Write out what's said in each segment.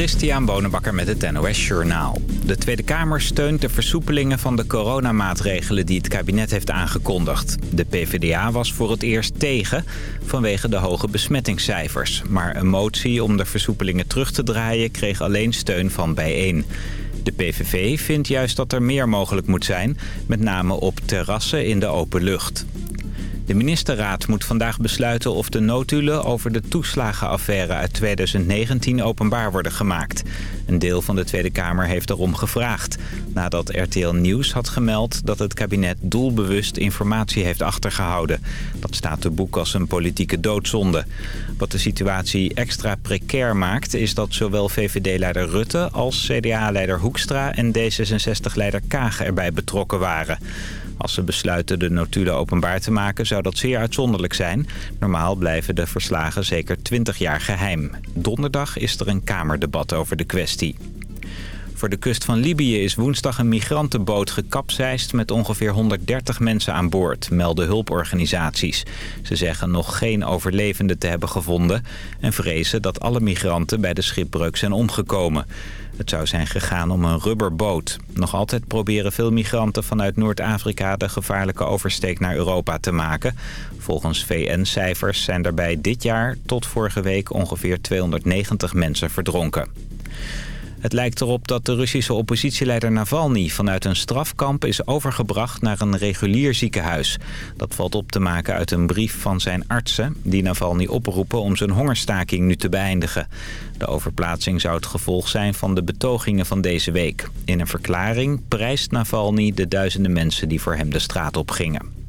Christian Bonenbakker met het NOS Journaal. De Tweede Kamer steunt de versoepelingen van de coronamaatregelen die het kabinet heeft aangekondigd. De PvdA was voor het eerst tegen vanwege de hoge besmettingscijfers. Maar een motie om de versoepelingen terug te draaien kreeg alleen steun van bijeen. De PVV vindt juist dat er meer mogelijk moet zijn, met name op terrassen in de open lucht. De ministerraad moet vandaag besluiten of de notulen over de toeslagenaffaire uit 2019 openbaar worden gemaakt. Een deel van de Tweede Kamer heeft erom gevraagd. Nadat RTL Nieuws had gemeld dat het kabinet doelbewust informatie heeft achtergehouden. Dat staat te boek als een politieke doodzonde. Wat de situatie extra precair maakt is dat zowel VVD-leider Rutte als CDA-leider Hoekstra en D66-leider Kaag erbij betrokken waren. Als ze besluiten de notulen openbaar te maken zou dat zeer uitzonderlijk zijn. Normaal blijven de verslagen zeker 20 jaar geheim. Donderdag is er een kamerdebat over de kwestie. Voor de kust van Libië is woensdag een migrantenboot gekapseist met ongeveer 130 mensen aan boord, melden hulporganisaties. Ze zeggen nog geen overlevenden te hebben gevonden en vrezen dat alle migranten bij de schipbreuk zijn omgekomen. Het zou zijn gegaan om een rubberboot. Nog altijd proberen veel migranten vanuit Noord-Afrika de gevaarlijke oversteek naar Europa te maken. Volgens VN-cijfers zijn daarbij dit jaar tot vorige week ongeveer 290 mensen verdronken. Het lijkt erop dat de Russische oppositieleider Navalny vanuit een strafkamp is overgebracht naar een regulier ziekenhuis. Dat valt op te maken uit een brief van zijn artsen die Navalny oproepen om zijn hongerstaking nu te beëindigen. De overplaatsing zou het gevolg zijn van de betogingen van deze week. In een verklaring prijst Navalny de duizenden mensen die voor hem de straat op gingen.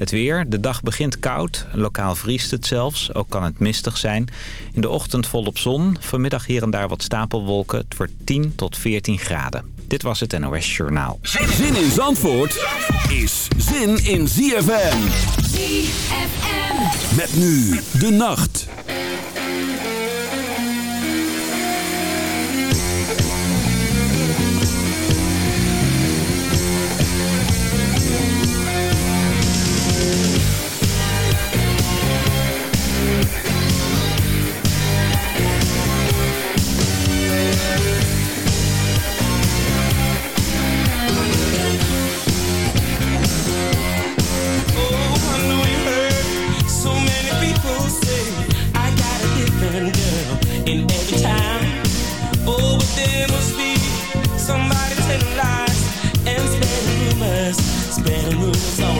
Het weer, de dag begint koud. Lokaal vriest het zelfs, ook kan het mistig zijn. In de ochtend volop zon, vanmiddag hier en daar wat stapelwolken. Het wordt 10 tot 14 graden. Dit was het NOS Journaal. Zin in Zandvoort is zin in ZFM. ZFM. Met nu de nacht. Someone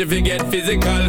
if you get physical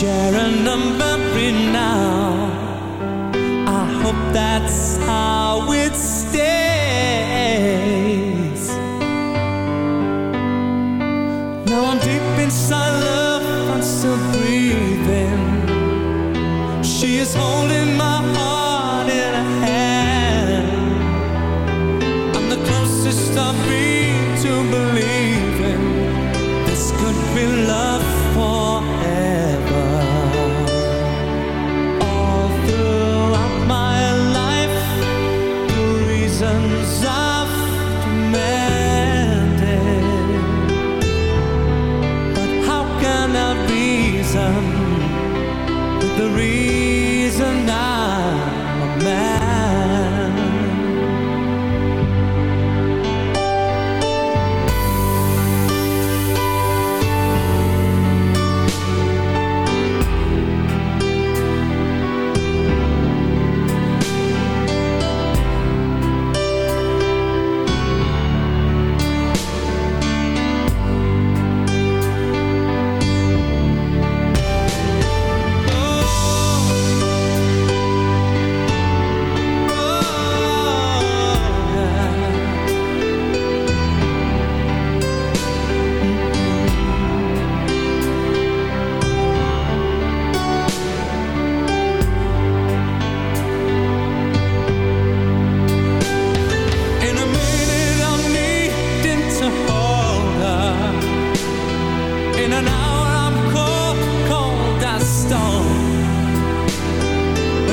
share a number now. I hope that's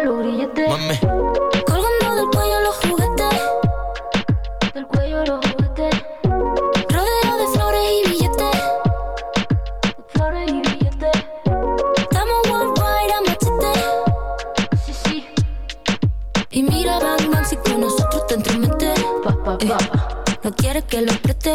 Mí. Póngalo grillete. Mami. Colgando del cuello los juguetes. Del cuello los juguetes. Rodeo de flores y billetes. De flores y billetes. Estamos worldwide a machete. Sí, sí. Y mira, Bang Bang, si con nosotros te entromete. Pa, pa, pa. no quieres que lo preste.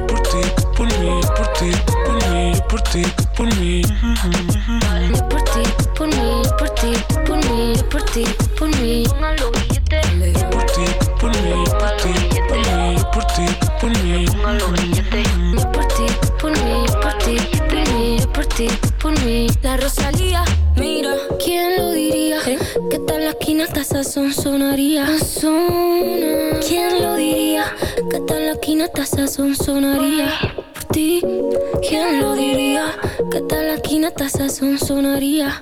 mí, yo por ti, por mí, yo por ti, por mí. Yo por ti, por mí, yo por ti, por mí, yo por ti, por mí. Por ti, por mí, yo por ti, por mí, yo por ti, por mí. Por ti, por mí, yo por ti, por mí, yo por ti, por mí. La Rosalía, mira, ¿quién lo diría? Que tal la esquina hasta sazón sonaría. Sazona. ¿Quién lo diría? Que tal la esquina hasta sazón sonaría. Ti, ¿quién lo diría? Que tal la esquina hasta sazón sonaría.